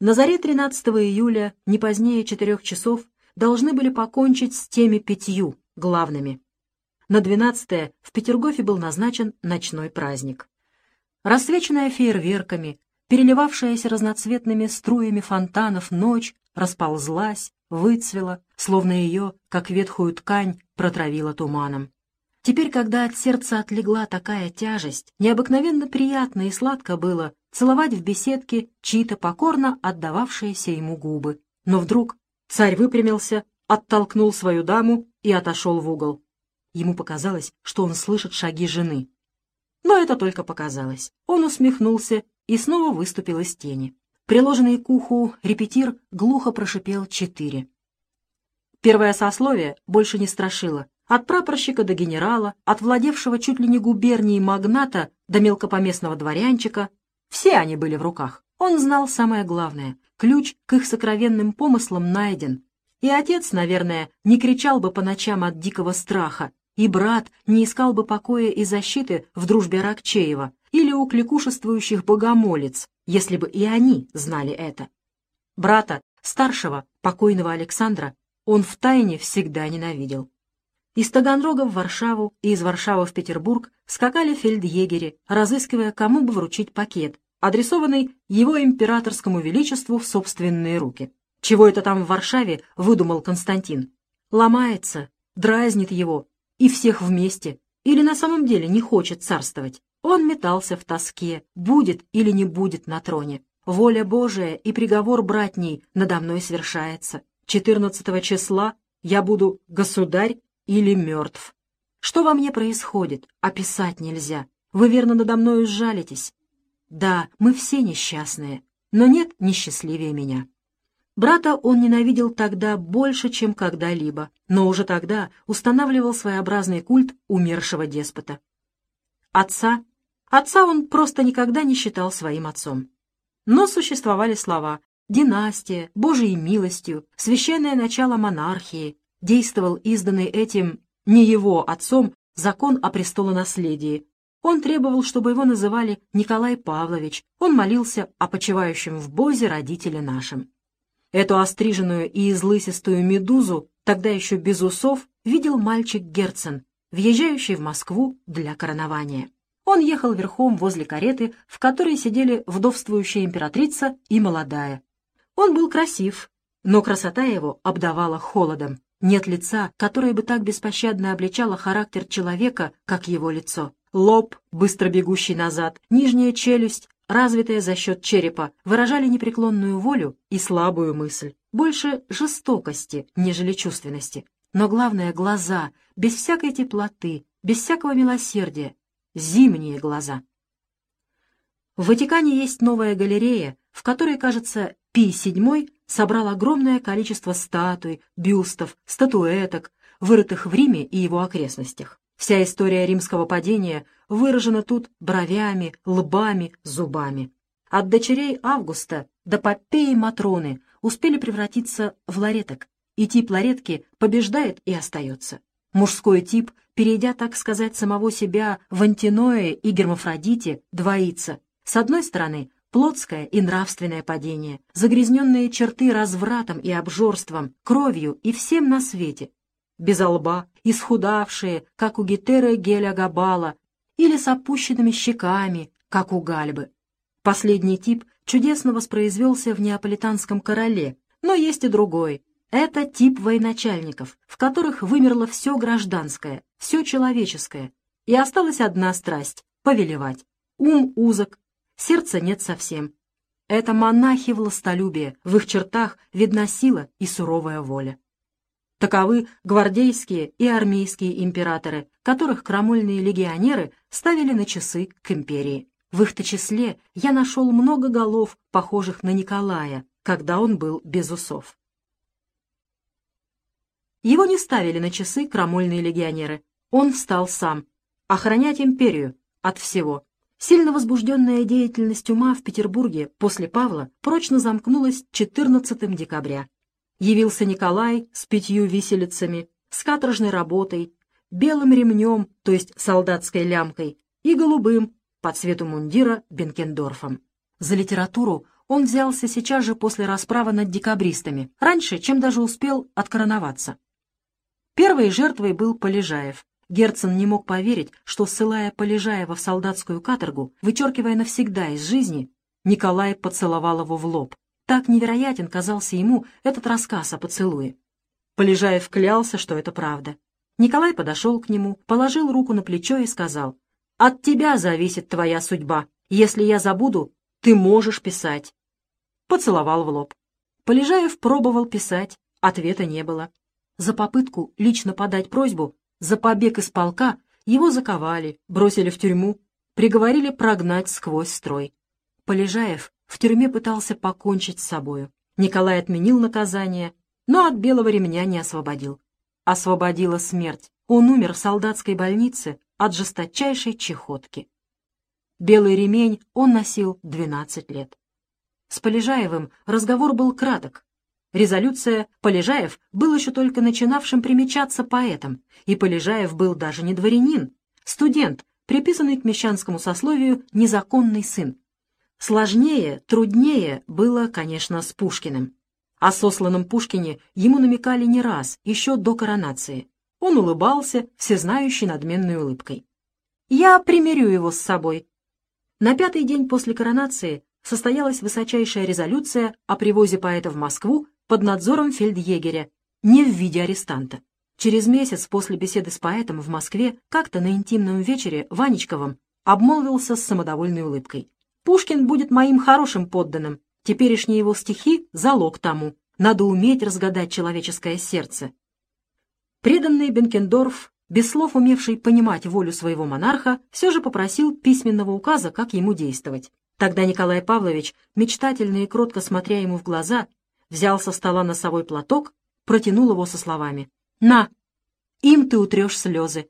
На заре 13 июля, не позднее четырех часов, должны были покончить с теми пятью главными. На 12 в Петергофе был назначен ночной праздник. Рассвеченная фейерверками, переливавшаяся разноцветными струями фонтанов ночь расползлась, выцвела, словно ее, как ветхую ткань, протравила туманом. Теперь, когда от сердца отлегла такая тяжесть, необыкновенно приятно и сладко было целовать в беседке чьи-то покорно отдававшиеся ему губы. Но вдруг царь выпрямился, оттолкнул свою даму и отошел в угол. Ему показалось, что он слышит шаги жены. Но это только показалось. Он усмехнулся и снова выступил из тени. Приложенный к уху репетир глухо прошипел четыре. Первое сословие больше не страшило. От прапорщика до генерала, от владевшего чуть ли не губернией магната до мелкопоместного дворянчика, все они были в руках. Он знал самое главное. Ключ к их сокровенным помыслам найден. И отец, наверное, не кричал бы по ночам от дикого страха, и брат не искал бы покоя и защиты в дружбе Рокчеева или у кликушествующих богомолец, если бы и они знали это. Брата, старшего, покойного Александра, он втайне всегда ненавидел. Из Таганрога в Варшаву и из Варшавы в Петербург скакали фельдъегери, разыскивая, кому бы вручить пакет, адресованный его императорскому величеству в собственные руки. Чего это там в Варшаве выдумал Константин? Ломается, дразнит его, и всех вместе, или на самом деле не хочет царствовать. Он метался в тоске, будет или не будет на троне. Воля Божия и приговор братней надо мной свершается. 14 числа я буду государь или мертв. Что во мне происходит, описать нельзя. Вы верно надо мною сжалитесь. Да, мы все несчастные, но нет несчастливее меня. Брата он ненавидел тогда больше, чем когда-либо, но уже тогда устанавливал своеобразный культ умершего деспота. Отца? Отца он просто никогда не считал своим отцом. Но существовали слова «династия», «божией милостью», «священное начало монархии», действовал изданный этим не его отцом закон о престолонаследии. Он требовал, чтобы его называли Николай Павлович. Он молился о почивающем в Бозе родителе нашем. Эту остриженную и излысистую медузу, тогда еще без усов, видел мальчик Герцен, въезжающий в Москву для коронования. Он ехал верхом возле кареты, в которой сидели вдовствующая императрица и молодая. Он был красив, но красота его обдавала холодом. Нет лица, которое бы так беспощадно обличало характер человека, как его лицо. Лоб, быстро бегущий назад, нижняя челюсть, развитая за счет черепа, выражали непреклонную волю и слабую мысль. Больше жестокости, нежели чувственности. Но главное — глаза, без всякой теплоты, без всякого милосердия. Зимние глаза. В Ватикане есть новая галерея, в которой, кажется, Пий VII собрал огромное количество статуй, бюстов, статуэток, вырытых в Риме и его окрестностях. Вся история римского падения выражена тут бровями, лбами, зубами. От дочерей Августа до Попеи Матроны успели превратиться в лареток, и тип ларетки побеждает и остается. Мужской тип, перейдя, так сказать, самого себя в антиное и гермафродите, двоится. С одной стороны, плотское и нравственное падение, загрязненные черты развратом и обжорством, кровью и всем на свете, без лба, исхудавшие, как у Гетера Геля Габала, или с опущенными щеками, как у Гальбы. Последний тип чудесно воспроизвелся в неаполитанском короле, но есть и другой. Это тип военачальников, в которых вымерло все гражданское, все человеческое, и осталась одна страсть — повелевать. Ум узок, сердца нет совсем. Это монахи властолюбия, в их чертах видна сила и суровая воля. Таковы гвардейские и армейские императоры, которых крамольные легионеры ставили на часы к империи. В их-то числе я нашел много голов, похожих на Николая, когда он был без усов. Его не ставили на часы крамольные легионеры. Он встал сам. Охранять империю от всего. Сильно возбужденная деятельность ума в Петербурге после Павла прочно замкнулась 14 декабря. Явился Николай с пятью виселицами, с каторжной работой, белым ремнем, то есть солдатской лямкой, и голубым, по цвету мундира, Бенкендорфом. За литературу он взялся сейчас же после расправы над декабристами, раньше, чем даже успел откороноваться. Первой жертвой был Полежаев. Герцен не мог поверить, что, ссылая Полежаева в солдатскую каторгу, вычеркивая навсегда из жизни, Николай поцеловал его в лоб. Так невероятен казался ему этот рассказ о поцелуе. Полежаев клялся, что это правда. Николай подошел к нему, положил руку на плечо и сказал, «От тебя зависит твоя судьба. Если я забуду, ты можешь писать». Поцеловал в лоб. Полежаев пробовал писать, ответа не было. За попытку лично подать просьбу, за побег из полка его заковали, бросили в тюрьму, приговорили прогнать сквозь строй. Полежаев в тюрьме пытался покончить с собою. Николай отменил наказание, но от белого ремня не освободил. Освободила смерть. Он умер в солдатской больнице от жесточайшей чехотки. Белый ремень он носил 12 лет. С Полежаевым разговор был краток. Резолюция «Полежаев» был еще только начинавшим примечаться поэтом, и Полежаев был даже не дворянин, студент, приписанный к мещанскому сословию незаконный сын. Сложнее, труднее было, конечно, с Пушкиным. О сосланном Пушкине ему намекали не раз, еще до коронации. Он улыбался, всезнающей надменной улыбкой. «Я примирю его с собой». На пятый день после коронации состоялась высочайшая резолюция о привозе поэта в Москву под надзором фельдъегеря, не в виде арестанта. Через месяц после беседы с поэтом в Москве как-то на интимном вечере Ванечковым обмолвился с самодовольной улыбкой. Пушкин будет моим хорошим подданным. Теперешние его стихи — залог тому. Надо уметь разгадать человеческое сердце. Преданный Бенкендорф, без слов умевший понимать волю своего монарха, все же попросил письменного указа, как ему действовать. Тогда Николай Павлович, мечтательно и кротко смотря ему в глаза, взял со стола носовой платок, протянул его со словами «На, им ты утрешь слезы»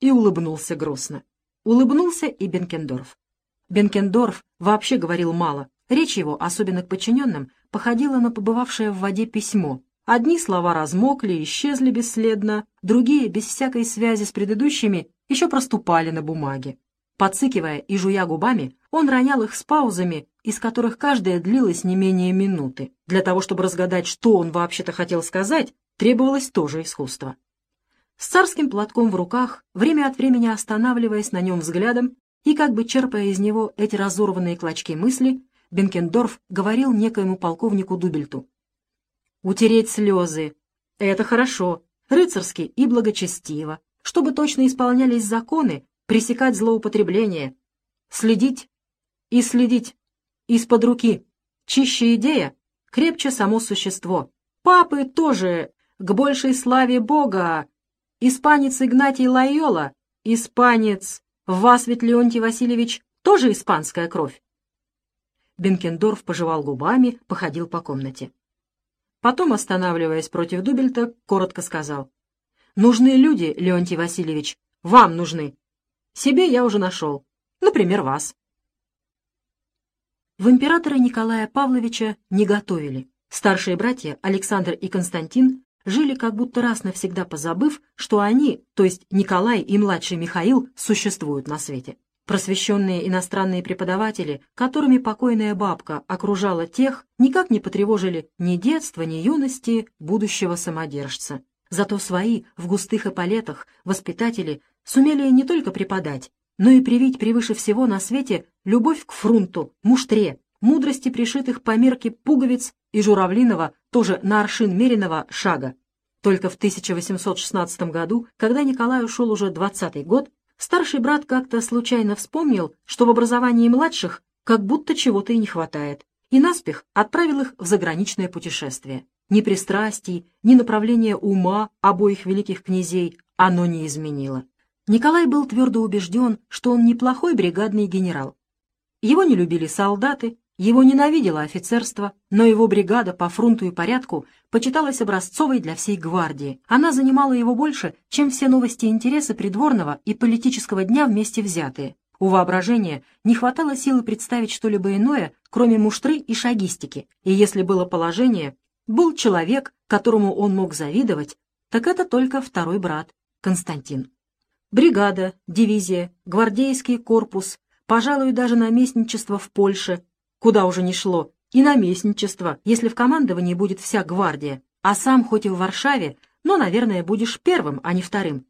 и улыбнулся грустно. Улыбнулся и Бенкендорф. Бенкендорф вообще говорил мало. Речь его, особенно к подчиненным, походила на побывавшее в воде письмо. Одни слова размокли, исчезли бесследно, другие, без всякой связи с предыдущими, еще проступали на бумаге. Подцикивая и жуя губами, он ронял их с паузами, из которых каждая длилась не менее минуты. Для того, чтобы разгадать, что он вообще-то хотел сказать, требовалось тоже искусство. С царским платком в руках, время от времени останавливаясь на нем взглядом, и как бы черпая из него эти разорванные клочки мысли, Бенкендорф говорил некоему полковнику Дубельту. «Утереть слезы — это хорошо, рыцарски и благочестиво, чтобы точно исполнялись законы, пресекать злоупотребление, следить и следить, из-под руки. Чище идея, крепче само существо. Папы тоже к большей славе Бога. Испанец Игнатий Лайола, испанец в вас ведь, Леонтий Васильевич, тоже испанская кровь. Бенкендорф пожевал губами, походил по комнате. Потом, останавливаясь против Дубельта, коротко сказал. «Нужны люди, Леонтий Васильевич, вам нужны. Себе я уже нашел. Например, вас». В императора Николая Павловича не готовили. Старшие братья Александр и Константин жили как будто раз навсегда позабыв, что они, то есть Николай и младший Михаил, существуют на свете. Просвещенные иностранные преподаватели, которыми покойная бабка окружала тех, никак не потревожили ни детства, ни юности будущего самодержца. Зато свои, в густых эполетах, воспитатели сумели не только преподать, но и привить превыше всего на свете любовь к фрунту, муштре, мудрости пришитых по мерке пуговиц и журавлиного, тоже на аршин меренного, шага. Только в 1816 году, когда Николай ушел уже двадцатый год, старший брат как-то случайно вспомнил, что в образовании младших как будто чего-то и не хватает, и наспех отправил их в заграничное путешествие. Ни пристрастий, ни направления ума обоих великих князей оно не изменило. Николай был твердо убежден, что он неплохой бригадный генерал. Его не любили солдаты, его ненавидело офицерство, но его бригада по фронту и порядку почиталась образцовой для всей гвардии. Она занимала его больше, чем все новости и интересы придворного и политического дня вместе взятые. У воображения не хватало силы представить что-либо иное, кроме муштры и шагистики, и если было положение, был человек, которому он мог завидовать, так это только второй брат, Константин. Бригада, дивизия, гвардейский корпус, пожалуй, даже наместничество в Польше, куда уже не шло, и наместничество, если в командовании будет вся гвардия, а сам хоть и в Варшаве, но, наверное, будешь первым, а не вторым.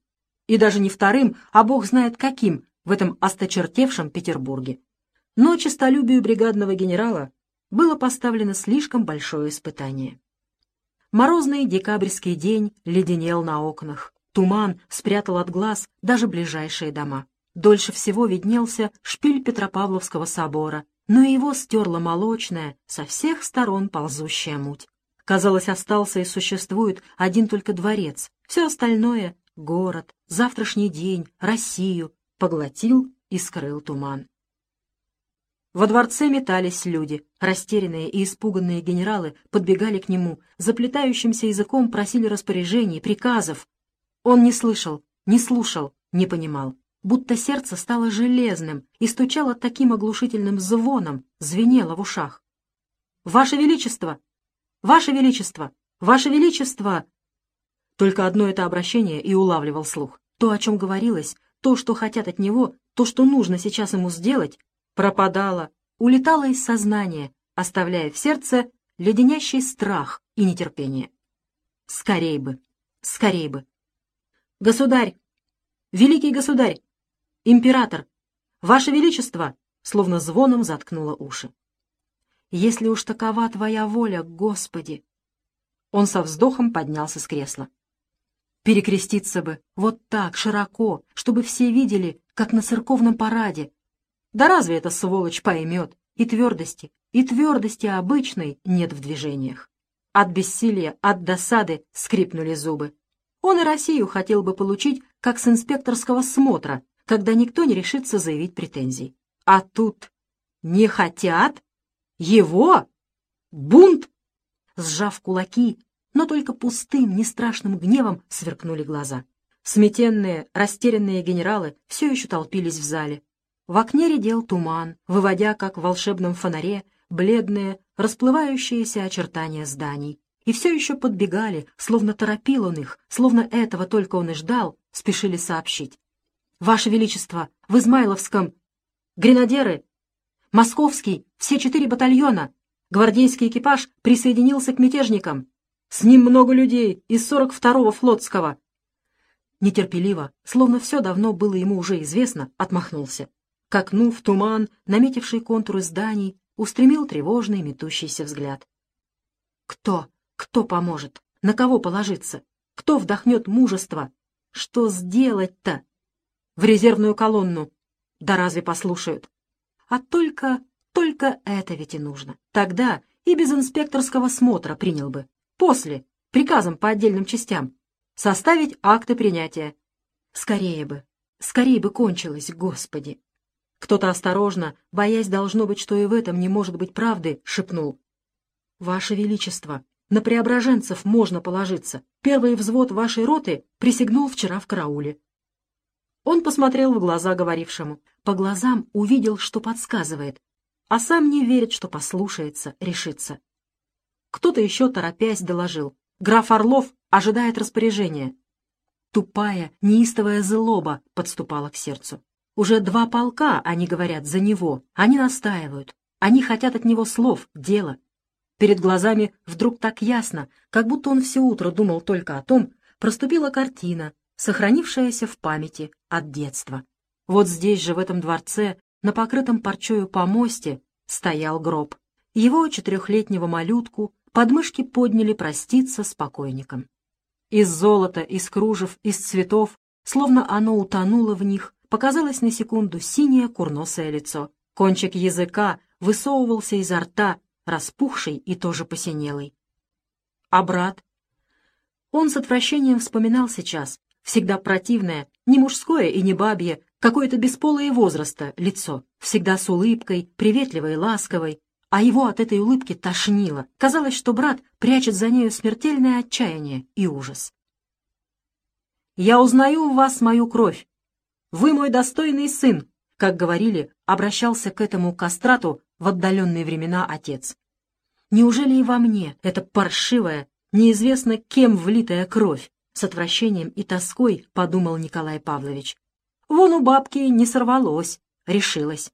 И даже не вторым, а бог знает каким в этом осточертевшем Петербурге. Но честолюбию бригадного генерала было поставлено слишком большое испытание. Морозный декабрьский день леденел на окнах. Туман спрятал от глаз даже ближайшие дома. Дольше всего виднелся шпиль Петропавловского собора, но его стерла молочная, со всех сторон ползущая муть. Казалось, остался и существует один только дворец. Все остальное — город, завтрашний день, Россию — поглотил и скрыл туман. Во дворце метались люди. Растерянные и испуганные генералы подбегали к нему, заплетающимся языком просили распоряжений, приказов. Он не слышал, не слушал, не понимал. Будто сердце стало железным и стучало таким оглушительным звоном, звенело в ушах. «Ваше Величество! Ваше Величество! Ваше Величество!» Только одно это обращение и улавливал слух. То, о чем говорилось, то, что хотят от него, то, что нужно сейчас ему сделать, пропадала, улетала из сознания, оставляя в сердце леденящий страх и нетерпение. Скорей бы, скорей бы. «Государь! Великий государь! Император! Ваше Величество!» Словно звоном заткнуло уши. «Если уж такова твоя воля, Господи!» Он со вздохом поднялся с кресла. Перекреститься бы, вот так, широко, чтобы все видели, как на церковном параде, да разве эта сволочь поймет? И твердости, и твердости обычной нет в движениях. От бессилия, от досады скрипнули зубы. Он и Россию хотел бы получить, как с инспекторского смотра, когда никто не решится заявить претензий. А тут не хотят? Его? Бунт? Сжав кулаки, но только пустым, нестрашным гневом сверкнули глаза. Сметенные, растерянные генералы все еще толпились в зале. В окне редел туман, выводя, как в волшебном фонаре, бледные, расплывающиеся очертания зданий. И все еще подбегали, словно торопил он их, словно этого только он и ждал, спешили сообщить. «Ваше Величество, в Измайловском! Гренадеры! Московский! Все четыре батальона! Гвардейский экипаж присоединился к мятежникам! С ним много людей из 42-го флотского!» Нетерпеливо, словно все давно было ему уже известно, отмахнулся. К окну в туман, наметивший контуры зданий, устремил тревожный метущийся взгляд. Кто? Кто поможет? На кого положиться? Кто вдохнет мужество? Что сделать-то? В резервную колонну. Да разве послушают? А только, только это ведь и нужно. Тогда и без инспекторского смотра принял бы. После, приказом по отдельным частям. Составить акты принятия. Скорее бы, скорее бы кончилось, Господи. Кто-то осторожно, боясь, должно быть, что и в этом не может быть правды, шепнул. «Ваше Величество, на преображенцев можно положиться. Первый взвод вашей роты присягнул вчера в карауле». Он посмотрел в глаза говорившему. По глазам увидел, что подсказывает, а сам не верит, что послушается, решится. Кто-то еще, торопясь, доложил. Граф Орлов ожидает распоряжения. Тупая, неистовая злоба подступала к сердцу. Уже два полка, они говорят, за него. Они настаивают. Они хотят от него слов, дела. Перед глазами вдруг так ясно, как будто он все утро думал только о том, проступила картина, сохранившаяся в памяти от детства. Вот здесь же, в этом дворце, на покрытом парчою помосте, стоял гроб. Его четырехлетнего малютку подмышки подняли проститься с покойником. Из золота, из кружев, из цветов, словно оно утонуло в них, показалось на секунду синее курносое лицо. Кончик языка высовывался изо рта, распухший и тоже посинелый. А брат? Он с отвращением вспоминал сейчас, всегда противное, не мужское и не бабье, какое-то бесполое возраста лицо, всегда с улыбкой, приветливой ласковой, а его от этой улыбки тошнило. Казалось, что брат прячет за нею смертельное отчаяние и ужас. «Я узнаю в вас мою кровь», вы мой достойный сын, как говорили, обращался к этому кастрату в отдаленные времена отец. Неужели и во мне эта паршивая, неизвестно кем влитая кровь? С отвращением и тоской подумал Николай Павлович. Вон у бабки не сорвалось, решилась.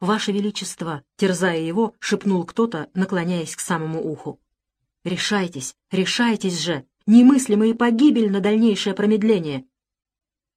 «Ваше Величество!» — терзая его, шепнул кто-то, наклоняясь к самому уху. «Решайтесь, решайтесь же! Немыслимая погибель на дальнейшее промедление!»